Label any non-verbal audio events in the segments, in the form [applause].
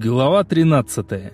Глава 13.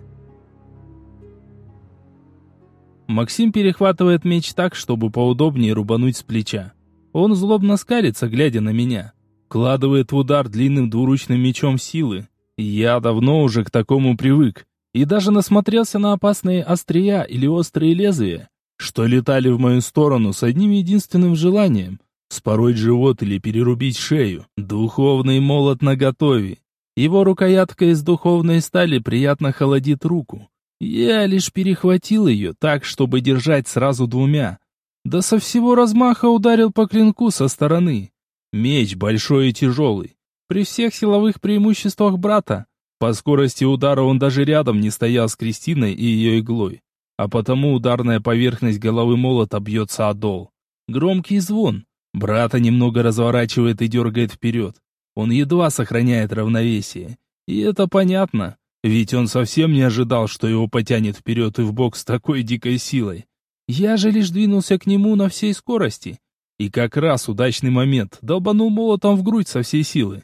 Максим перехватывает меч так, чтобы поудобнее рубануть с плеча. Он злобно скалится, глядя на меня. Кладывает в удар длинным двуручным мечом силы. Я давно уже к такому привык. И даже насмотрелся на опасные острия или острые лезвия, что летали в мою сторону с одним единственным желанием — спороть живот или перерубить шею. Духовный молот наготове. Его рукоятка из духовной стали приятно холодит руку. Я лишь перехватил ее так, чтобы держать сразу двумя. Да со всего размаха ударил по клинку со стороны. Меч большой и тяжелый. При всех силовых преимуществах брата, по скорости удара он даже рядом не стоял с Кристиной и ее иглой. А потому ударная поверхность головы молота бьется о дол. Громкий звон. Брата немного разворачивает и дергает вперед. Он едва сохраняет равновесие. И это понятно, ведь он совсем не ожидал, что его потянет вперед и в бок с такой дикой силой. Я же лишь двинулся к нему на всей скорости. И как раз удачный момент долбанул молотом в грудь со всей силы.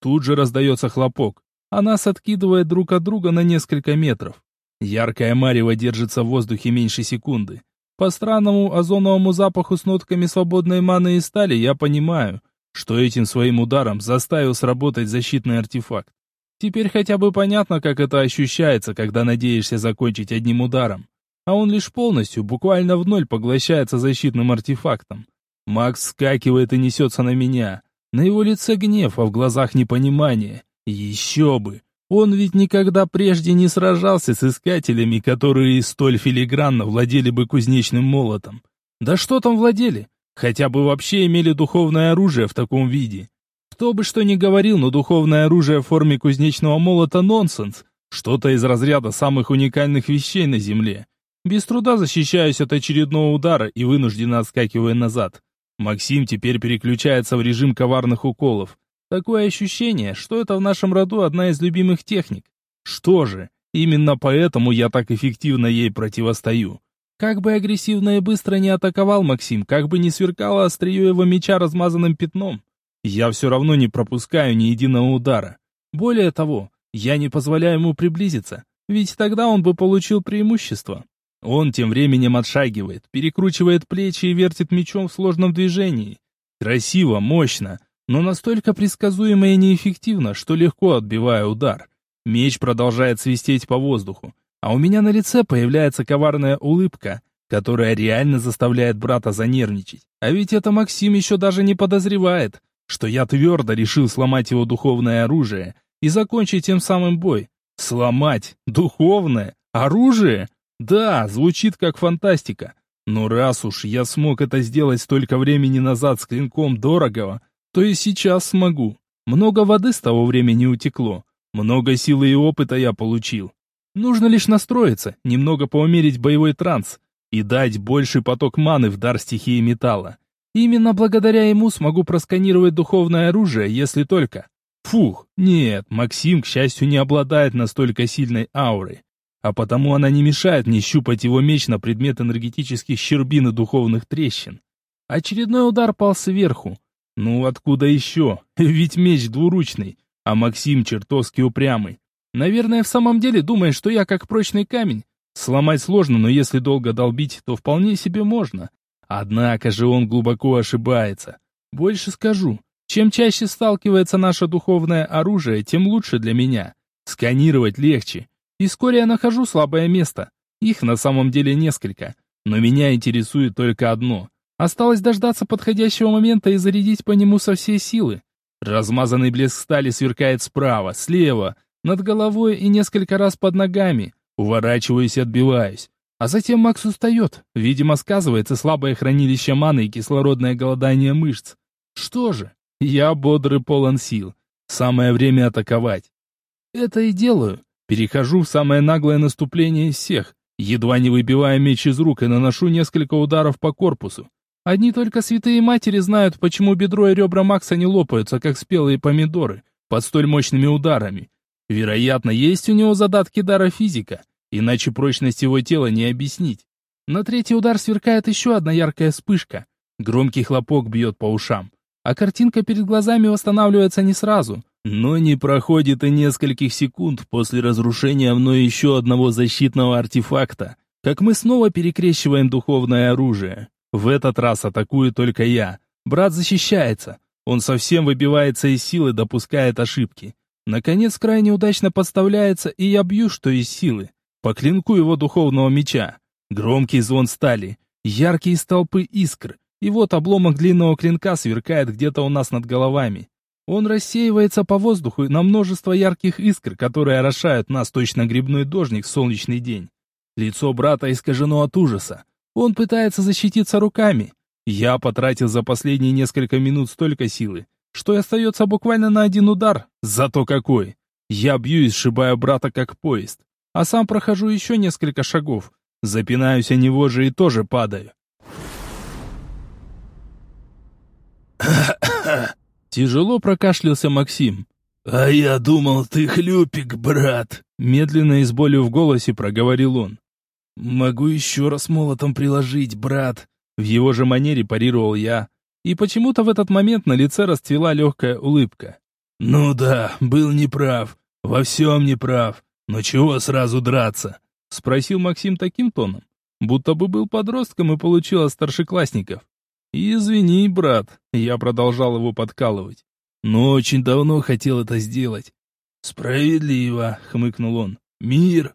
Тут же раздается хлопок, а нас откидывает друг от друга на несколько метров. Яркая марево держится в воздухе меньше секунды. По странному озоновому запаху с нотками свободной маны и стали я понимаю, что этим своим ударом заставил сработать защитный артефакт. Теперь хотя бы понятно, как это ощущается, когда надеешься закончить одним ударом. А он лишь полностью, буквально в ноль поглощается защитным артефактом. Макс скакивает и несется на меня. На его лице гнев, а в глазах непонимание. Еще бы! Он ведь никогда прежде не сражался с искателями, которые столь филигранно владели бы кузнечным молотом. Да что там владели? Хотя бы вообще имели духовное оружие в таком виде. Кто бы что ни говорил, но духовное оружие в форме кузнечного молота — нонсенс. Что-то из разряда самых уникальных вещей на Земле. Без труда защищаюсь от очередного удара и вынужденно отскакиваю назад. Максим теперь переключается в режим коварных уколов. Такое ощущение, что это в нашем роду одна из любимых техник. Что же, именно поэтому я так эффективно ей противостою. Как бы агрессивно и быстро не атаковал Максим, как бы не сверкало острие его меча размазанным пятном, я все равно не пропускаю ни единого удара. Более того, я не позволяю ему приблизиться, ведь тогда он бы получил преимущество. Он тем временем отшагивает, перекручивает плечи и вертит мечом в сложном движении. Красиво, мощно, но настолько предсказуемо и неэффективно, что легко отбиваю удар. Меч продолжает свистеть по воздуху а у меня на лице появляется коварная улыбка, которая реально заставляет брата занервничать. А ведь это Максим еще даже не подозревает, что я твердо решил сломать его духовное оружие и закончить тем самым бой. Сломать духовное оружие? Да, звучит как фантастика. Но раз уж я смог это сделать столько времени назад с клинком дорогого, то и сейчас смогу. Много воды с того времени утекло, много силы и опыта я получил. Нужно лишь настроиться, немного поумерить боевой транс и дать больший поток маны в дар стихии металла. Именно благодаря ему смогу просканировать духовное оружие, если только... Фух, нет, Максим, к счастью, не обладает настолько сильной аурой. А потому она не мешает мне щупать его меч на предмет энергетических щербин и духовных трещин. Очередной удар пал сверху. Ну откуда еще? [laughs] Ведь меч двуручный, а Максим чертовски упрямый. Наверное, в самом деле думает, что я как прочный камень. Сломать сложно, но если долго долбить, то вполне себе можно. Однако же он глубоко ошибается. Больше скажу, чем чаще сталкивается наше духовное оружие, тем лучше для меня. Сканировать легче. И вскоре я нахожу слабое место. Их на самом деле несколько. Но меня интересует только одно. Осталось дождаться подходящего момента и зарядить по нему со всей силы. Размазанный блеск стали сверкает справа, слева, над головой и несколько раз под ногами. Уворачиваюсь и отбиваюсь. А затем Макс устает. Видимо, сказывается слабое хранилище маны и кислородное голодание мышц. Что же, я бодрый полон сил. Самое время атаковать. Это и делаю. Перехожу в самое наглое наступление из всех. Едва не выбивая меч из рук и наношу несколько ударов по корпусу. Одни только святые матери знают, почему бедро и ребра Макса не лопаются, как спелые помидоры, под столь мощными ударами. Вероятно, есть у него задатки дара физика, иначе прочность его тела не объяснить. На третий удар сверкает еще одна яркая вспышка. Громкий хлопок бьет по ушам. А картинка перед глазами восстанавливается не сразу. Но не проходит и нескольких секунд после разрушения мной еще одного защитного артефакта, как мы снова перекрещиваем духовное оружие. В этот раз атакую только я. Брат защищается. Он совсем выбивается из силы, допускает ошибки. Наконец крайне удачно подставляется, и я бью, что из силы. По клинку его духовного меча. Громкий звон стали, яркие столпы искр, и вот обломок длинного клинка сверкает где-то у нас над головами. Он рассеивается по воздуху на множество ярких искр, которые орошают нас точно грибной дождик в солнечный день. Лицо брата искажено от ужаса. Он пытается защититься руками. Я потратил за последние несколько минут столько силы, что остается буквально на один удар. Зато какой! Я бью и сшибаю брата как поезд, а сам прохожу еще несколько шагов. Запинаюсь о него же и тоже падаю. [coughs] Тяжело прокашлялся Максим. «А я думал, ты хлюпик, брат!» Медленно и с болью в голосе проговорил он. «Могу еще раз молотом приложить, брат!» В его же манере парировал я. И почему-то в этот момент на лице расцвела легкая улыбка. «Ну да, был неправ. Во всем неправ. Но чего сразу драться?» Спросил Максим таким тоном, будто бы был подростком и получил от старшеклассников. «Извини, брат», — я продолжал его подкалывать. «Но очень давно хотел это сделать». «Справедливо», — хмыкнул он. «Мир».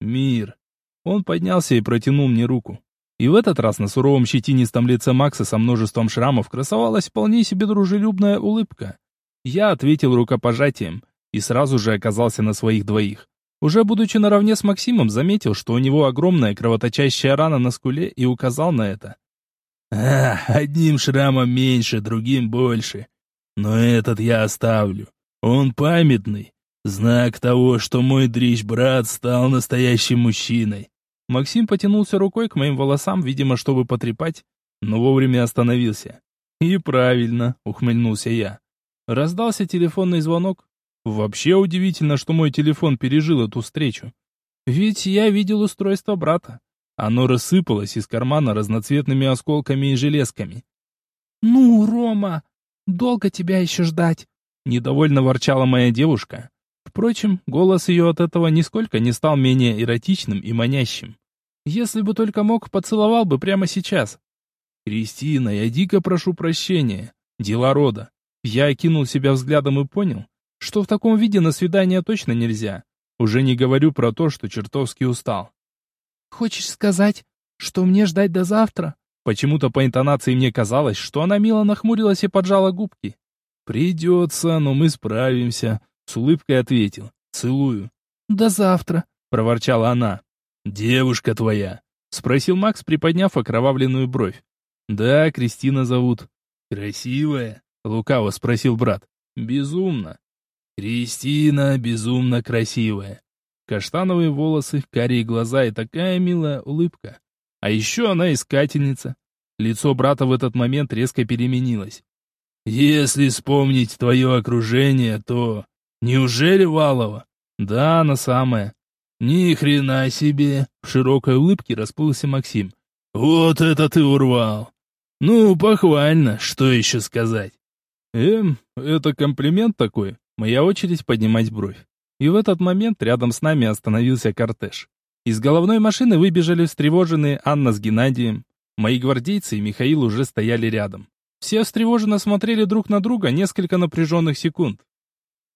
«Мир». Он поднялся и протянул мне руку. И в этот раз на суровом щетинистом лице Макса со множеством шрамов красовалась вполне себе дружелюбная улыбка. Я ответил рукопожатием и сразу же оказался на своих двоих. Уже будучи наравне с Максимом, заметил, что у него огромная кровоточащая рана на скуле и указал на это. А, одним шрамом меньше, другим больше. Но этот я оставлю. Он памятный. Знак того, что мой дрищ-брат стал настоящим мужчиной. Максим потянулся рукой к моим волосам, видимо, чтобы потрепать, но вовремя остановился. «И правильно», — ухмыльнулся я. Раздался телефонный звонок. Вообще удивительно, что мой телефон пережил эту встречу. Ведь я видел устройство брата. Оно рассыпалось из кармана разноцветными осколками и железками. «Ну, Рома, долго тебя еще ждать?» Недовольно ворчала моя девушка. Впрочем, голос ее от этого нисколько не стал менее эротичным и манящим. Если бы только мог, поцеловал бы прямо сейчас. «Кристина, я дико прошу прощения. Дела рода». Я окинул себя взглядом и понял, что в таком виде на свидание точно нельзя. Уже не говорю про то, что чертовски устал. «Хочешь сказать, что мне ждать до завтра?» Почему-то по интонации мне казалось, что она мило нахмурилась и поджала губки. «Придется, но мы справимся», — с улыбкой ответил. «Целую». «До завтра», — проворчала она. «Девушка твоя?» — спросил Макс, приподняв окровавленную бровь. «Да, Кристина зовут». «Красивая?» — лукаво спросил брат. «Безумно». «Кристина безумно красивая. Каштановые волосы, карие глаза и такая милая улыбка. А еще она искательница. Лицо брата в этот момент резко переменилось. «Если вспомнить твое окружение, то... Неужели Валова?» «Да, она самая». «Ни хрена себе!» В широкой улыбке расплылся Максим. «Вот это ты урвал!» «Ну, похвально, что еще сказать?» «Эм, это комплимент такой?» Моя очередь поднимать бровь. И в этот момент рядом с нами остановился кортеж. Из головной машины выбежали встревоженные Анна с Геннадием. Мои гвардейцы и Михаил уже стояли рядом. Все встревоженно смотрели друг на друга несколько напряженных секунд.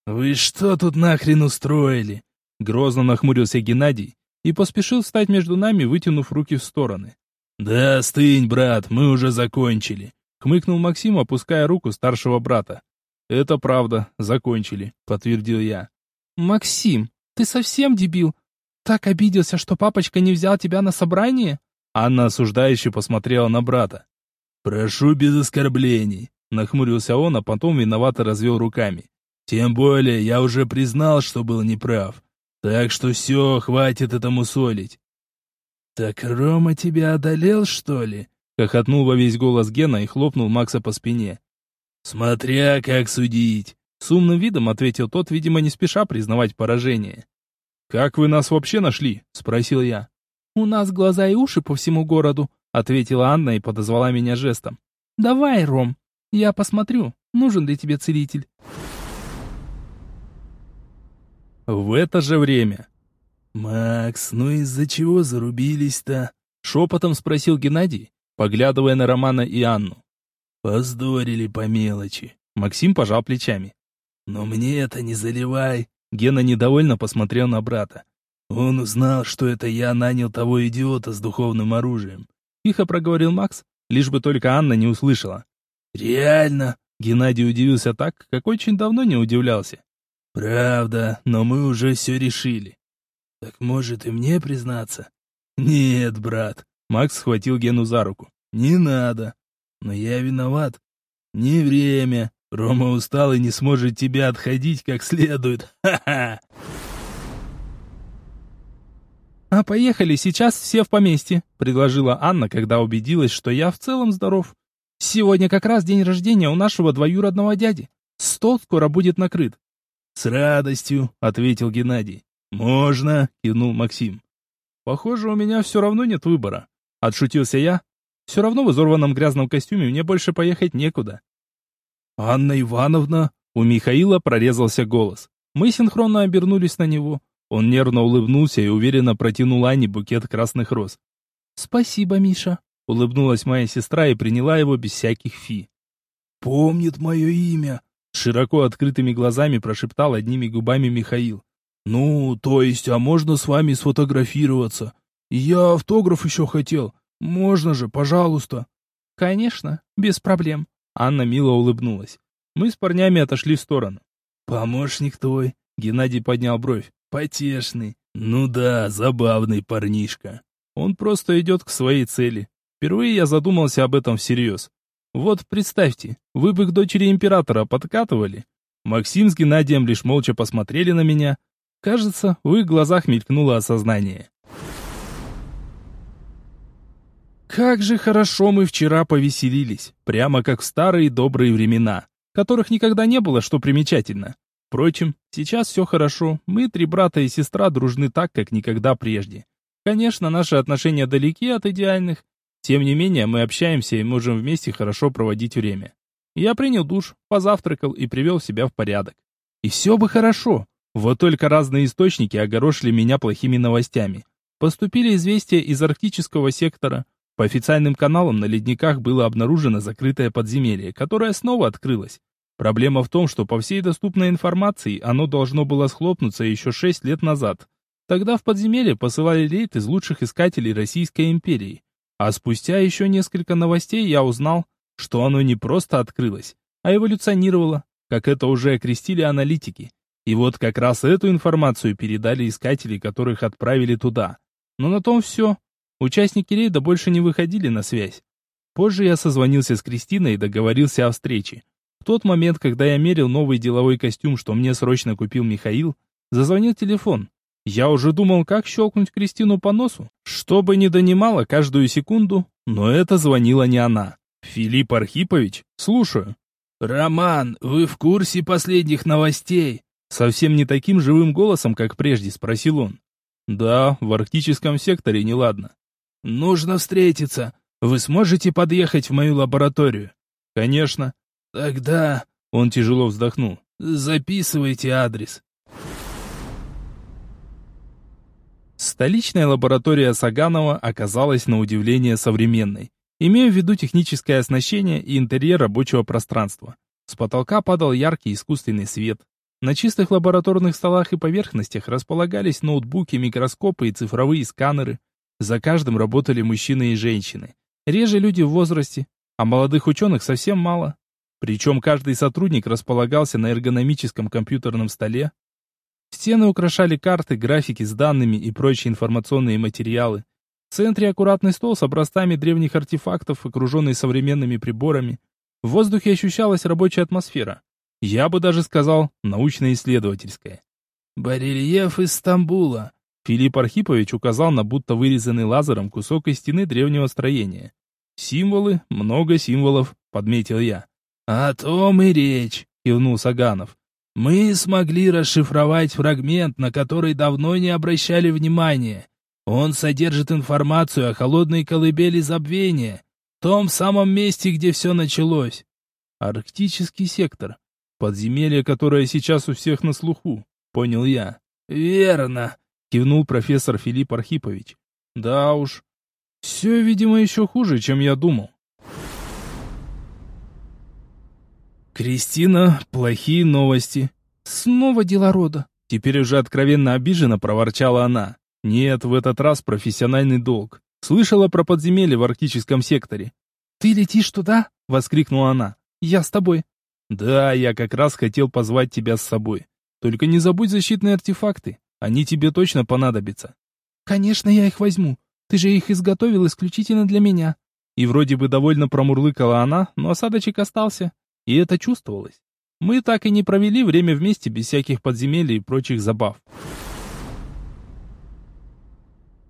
«Вы что тут нахрен устроили?» Грозно нахмурился Геннадий и поспешил встать между нами, вытянув руки в стороны. «Да остынь, брат, мы уже закончили», — хмыкнул Максим, опуская руку старшего брата. «Это правда, закончили», — подтвердил я. «Максим, ты совсем дебил? Так обиделся, что папочка не взял тебя на собрание?» Анна осуждающе посмотрела на брата. «Прошу без оскорблений», — нахмурился он, а потом виновато развел руками. «Тем более я уже признал, что был неправ. Так что все, хватит этому солить». «Так Рома тебя одолел, что ли?» — хохотнул во весь голос Гена и хлопнул Макса по спине. «Смотря как судить. С умным видом ответил тот, видимо, не спеша признавать поражение. «Как вы нас вообще нашли?» — спросил я. «У нас глаза и уши по всему городу», — ответила Анна и подозвала меня жестом. «Давай, Ром, я посмотрю, нужен ли тебе целитель». В это же время. «Макс, ну из-за чего зарубились-то?» Шепотом спросил Геннадий, поглядывая на Романа и Анну. «Поздорили по мелочи». Максим пожал плечами. «Но мне это не заливай». Гена недовольно посмотрел на брата. «Он узнал, что это я нанял того идиота с духовным оружием». Тихо проговорил Макс, лишь бы только Анна не услышала. «Реально?» Геннадий удивился так, как очень давно не удивлялся. «Правда, но мы уже все решили. Так может и мне признаться?» «Нет, брат», — Макс схватил Гену за руку. «Не надо. Но я виноват. Не время. Рома устал и не сможет тебя отходить как следует. Ха-ха!» «А поехали сейчас все в поместье», — предложила Анна, когда убедилась, что я в целом здоров. «Сегодня как раз день рождения у нашего двоюродного дяди. Стол скоро будет накрыт». «С радостью», — ответил Геннадий. «Можно», — кивнул Максим. «Похоже, у меня все равно нет выбора», — отшутился я. «Все равно в изорванном грязном костюме мне больше поехать некуда». «Анна Ивановна!» У Михаила прорезался голос. Мы синхронно обернулись на него. Он нервно улыбнулся и уверенно протянул Ане букет красных роз. «Спасибо, Миша», — улыбнулась моя сестра и приняла его без всяких фи. «Помнит мое имя», — широко открытыми глазами прошептал одними губами Михаил. «Ну, то есть, а можно с вами сфотографироваться? Я автограф еще хотел. Можно же, пожалуйста». «Конечно, без проблем», — Анна мило улыбнулась. Мы с парнями отошли в сторону. «Помощник твой», — Геннадий поднял бровь. «Потешный. Ну да, забавный парнишка. Он просто идет к своей цели. Впервые я задумался об этом всерьез. Вот представьте, вы бы к дочери императора подкатывали. Максим с Геннадием лишь молча посмотрели на меня, Кажется, в их глазах мелькнуло осознание. Как же хорошо мы вчера повеселились, прямо как в старые добрые времена, которых никогда не было, что примечательно. Впрочем, сейчас все хорошо, мы, три брата и сестра, дружны так, как никогда прежде. Конечно, наши отношения далеки от идеальных, тем не менее мы общаемся и можем вместе хорошо проводить время. Я принял душ, позавтракал и привел себя в порядок. И все бы хорошо, вот только разные источники огорошили меня плохими новостями. Поступили известия из арктического сектора. По официальным каналам на ледниках было обнаружено закрытое подземелье, которое снова открылось. Проблема в том, что по всей доступной информации оно должно было схлопнуться еще шесть лет назад. Тогда в подземелье посылали рейд из лучших искателей Российской империи. А спустя еще несколько новостей я узнал, что оно не просто открылось, а эволюционировало, как это уже окрестили аналитики. И вот как раз эту информацию передали искатели, которых отправили туда. Но на том все. Участники рейда больше не выходили на связь. Позже я созвонился с Кристиной и договорился о встрече. В тот момент, когда я мерил новый деловой костюм, что мне срочно купил Михаил, зазвонил телефон. Я уже думал, как щелкнуть Кристину по носу, чтобы не донимала каждую секунду, но это звонила не она. «Филипп Архипович? Слушаю». «Роман, вы в курсе последних новостей?» Совсем не таким живым голосом, как прежде, спросил он. Да, в арктическом секторе неладно. Нужно встретиться. Вы сможете подъехать в мою лабораторию? Конечно. Тогда... Он тяжело вздохнул. Записывайте адрес. Столичная лаборатория Саганова оказалась на удивление современной, имея в виду техническое оснащение и интерьер рабочего пространства. С потолка падал яркий искусственный свет, на чистых лабораторных столах и поверхностях располагались ноутбуки, микроскопы и цифровые сканеры. За каждым работали мужчины и женщины. Реже люди в возрасте, а молодых ученых совсем мало. Причем каждый сотрудник располагался на эргономическом компьютерном столе. Стены украшали карты, графики с данными и прочие информационные материалы. В центре аккуратный стол с образцами древних артефактов, окруженный современными приборами. В воздухе ощущалась рабочая атмосфера. Я бы даже сказал, научно-исследовательское. «Барельеф из Стамбула», Филипп Архипович указал на будто вырезанный лазером кусок из стены древнего строения. «Символы, много символов», — подметил я. «О том и речь», — кивнул Саганов. «Мы смогли расшифровать фрагмент, на который давно не обращали внимания. Он содержит информацию о холодной колыбели забвения, том самом месте, где все началось». «Арктический сектор. Подземелье, которое сейчас у всех на слуху, понял я. «Верно», — кивнул профессор Филипп Архипович. «Да уж. Все, видимо, еще хуже, чем я думал». «Кристина, плохие новости». «Снова дела рода». Теперь уже откровенно обиженно проворчала она. «Нет, в этот раз профессиональный долг. Слышала про подземелье в арктическом секторе». «Ты летишь туда?» — воскликнула она. «Я с тобой». «Да, я как раз хотел позвать тебя с собой. Только не забудь защитные артефакты. Они тебе точно понадобятся». «Конечно, я их возьму. Ты же их изготовил исключительно для меня». И вроде бы довольно промурлыкала она, но осадочек остался. И это чувствовалось. Мы так и не провели время вместе без всяких подземелий и прочих забав.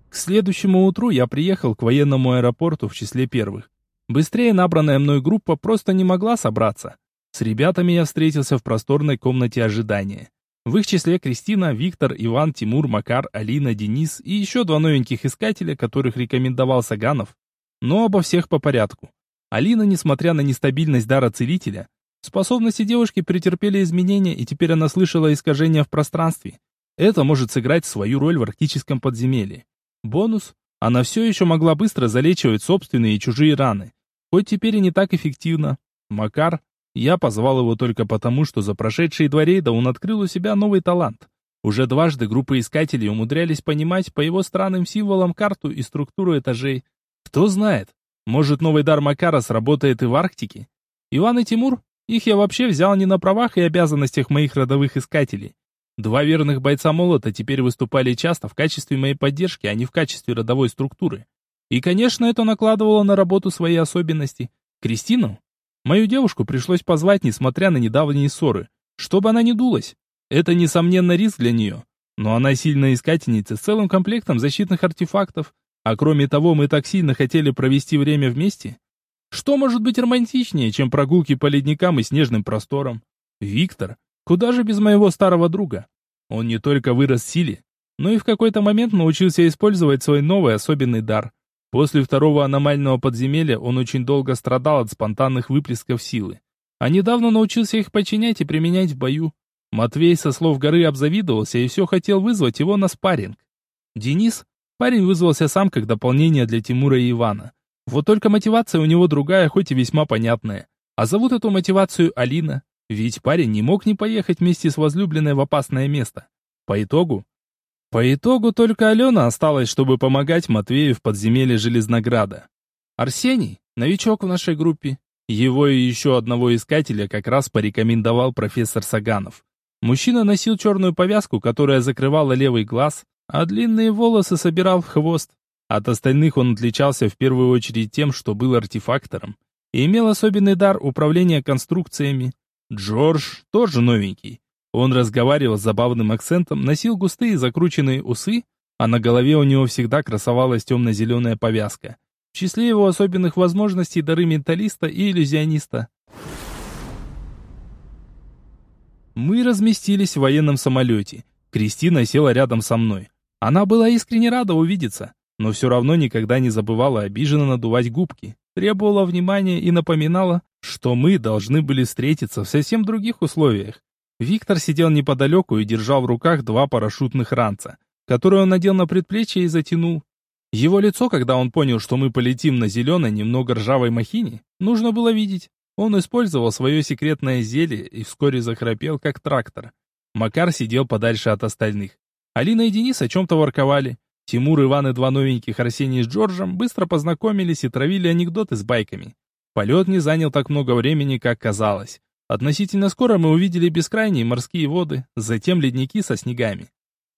К следующему утру я приехал к военному аэропорту в числе первых. Быстрее набранная мной группа просто не могла собраться. С ребятами я встретился в просторной комнате ожидания. В их числе Кристина, Виктор, Иван, Тимур, Макар, Алина, Денис и еще два новеньких искателя, которых рекомендовал Саганов. Но обо всех по порядку. Алина, несмотря на нестабильность дара целителя, способности девушки претерпели изменения, и теперь она слышала искажения в пространстве. Это может сыграть свою роль в арктическом подземелье. Бонус – она все еще могла быстро залечивать собственные и чужие раны. Хоть теперь и не так эффективно. Макар, я позвал его только потому, что за прошедшие два рейда он открыл у себя новый талант. Уже дважды группы искателей умудрялись понимать по его странным символам карту и структуру этажей. Кто знает, может, новый дар Макара сработает и в Арктике? Иван и Тимур? Их я вообще взял не на правах и обязанностях моих родовых искателей. Два верных бойца молота теперь выступали часто в качестве моей поддержки, а не в качестве родовой структуры. И, конечно, это накладывало на работу свои особенности. Кристину? Мою девушку пришлось позвать, несмотря на недавние ссоры, чтобы она не дулась. Это, несомненно, риск для нее. Но она сильная искательница с целым комплектом защитных артефактов, а кроме того, мы так сильно хотели провести время вместе. Что может быть романтичнее, чем прогулки по ледникам и снежным просторам? Виктор, куда же без моего старого друга? Он не только вырос в силе, но и в какой-то момент научился использовать свой новый особенный дар. После второго аномального подземелья он очень долго страдал от спонтанных выплесков силы. А недавно научился их подчинять и применять в бою. Матвей со слов горы обзавидовался и все хотел вызвать его на спарринг. Денис Парень вызвался сам как дополнение для Тимура и Ивана. Вот только мотивация у него другая, хоть и весьма понятная. А зовут эту мотивацию Алина. Ведь парень не мог не поехать вместе с возлюбленной в опасное место. По итогу... По итогу только Алена осталась, чтобы помогать Матвею в подземелье Железнограда. Арсений, новичок в нашей группе. Его и еще одного искателя как раз порекомендовал профессор Саганов. Мужчина носил черную повязку, которая закрывала левый глаз, а длинные волосы собирал в хвост. От остальных он отличался в первую очередь тем, что был артефактором и имел особенный дар управления конструкциями. Джордж тоже новенький. Он разговаривал с забавным акцентом, носил густые закрученные усы, а на голове у него всегда красовалась темно-зеленая повязка. В числе его особенных возможностей дары менталиста и иллюзиониста. Мы разместились в военном самолете. Кристина села рядом со мной. Она была искренне рада увидеться, но все равно никогда не забывала обиженно надувать губки, требовала внимания и напоминала, что мы должны были встретиться в совсем других условиях. Виктор сидел неподалеку и держал в руках два парашютных ранца, которые он надел на предплечье и затянул. Его лицо, когда он понял, что мы полетим на зеленой, немного ржавой махине, нужно было видеть. Он использовал свое секретное зелье и вскоре захрапел, как трактор. Макар сидел подальше от остальных. Алина и Денис о чем-то ворковали. Тимур, Иван и два новеньких Арсений с Джорджем быстро познакомились и травили анекдоты с байками. Полет не занял так много времени, как казалось. Относительно скоро мы увидели бескрайние морские воды, затем ледники со снегами.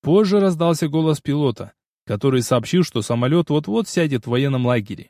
Позже раздался голос пилота, который сообщил, что самолет вот-вот сядет в военном лагере.